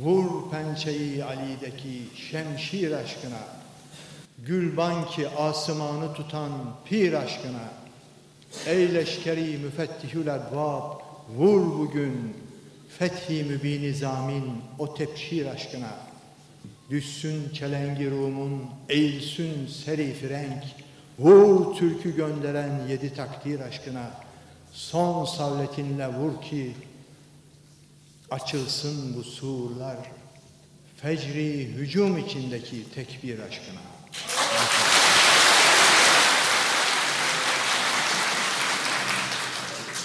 Vur pençeyi Ali'deki şemşir aşkına, Gülban ki asımanı tutan pir aşkına, Ey leşkeri müfettihül erbab, vur bugün fethi mübini zamin o tepşir aşkına. Düşsün çelengi Rum'un, eğilsün seri renk, vur türkü gönderen yedi takdir aşkına. Son savletinle vur ki açılsın bu surlar, fecri hücum içindeki tekbir aşkına.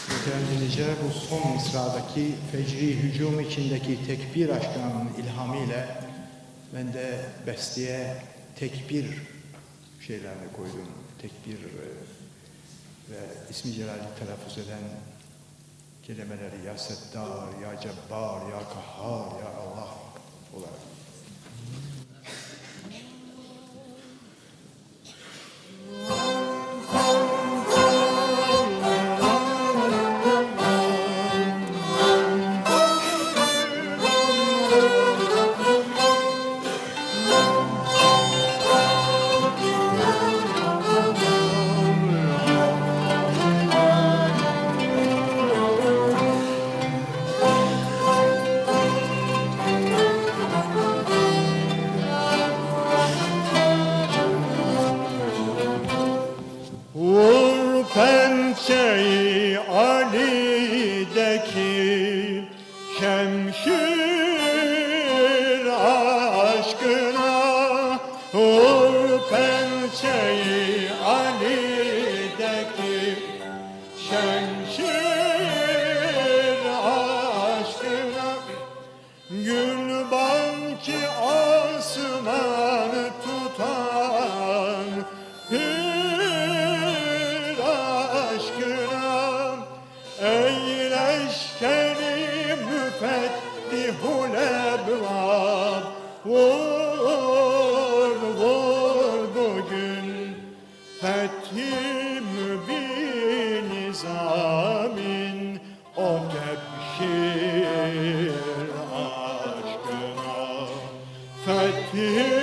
Muhterem bu son mısradaki fecri hücum içindeki tekbir aşkının ilhamıyla ben de besteye tekbir şeylerini koydum. Tekbir e, ve ismi celali telaffuz eden kelimeleri ya Settar, ya Cebbar, ya Kahhar, ya Allah olarak. Vur pençeyi Ali'deki şemşir aşkına Vur pençeyi fethi mübin nizamin O tebşir aşkına. Fethi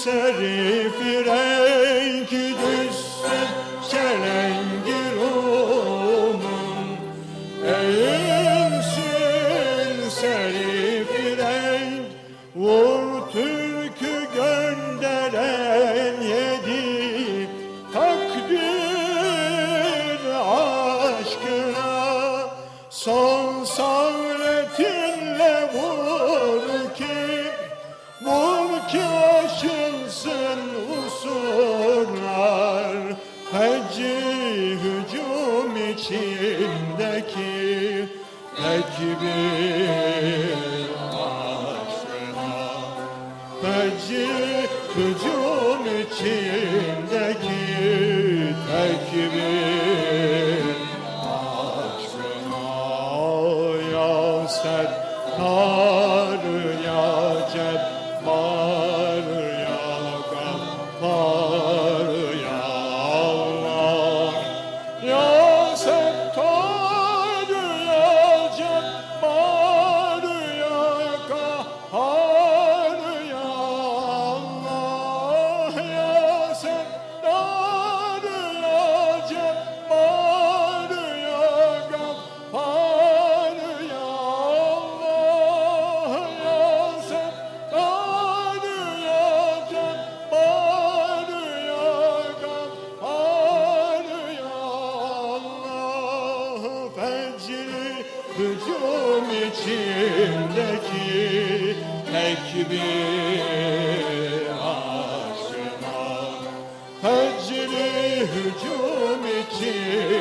Eğilsün serif tekbir aşkına Feci hücum içindeki tekbir aşkına Ya Settar ya Cebbar ya Gaffar içimdeki tek bir aşkına Hecri hücum için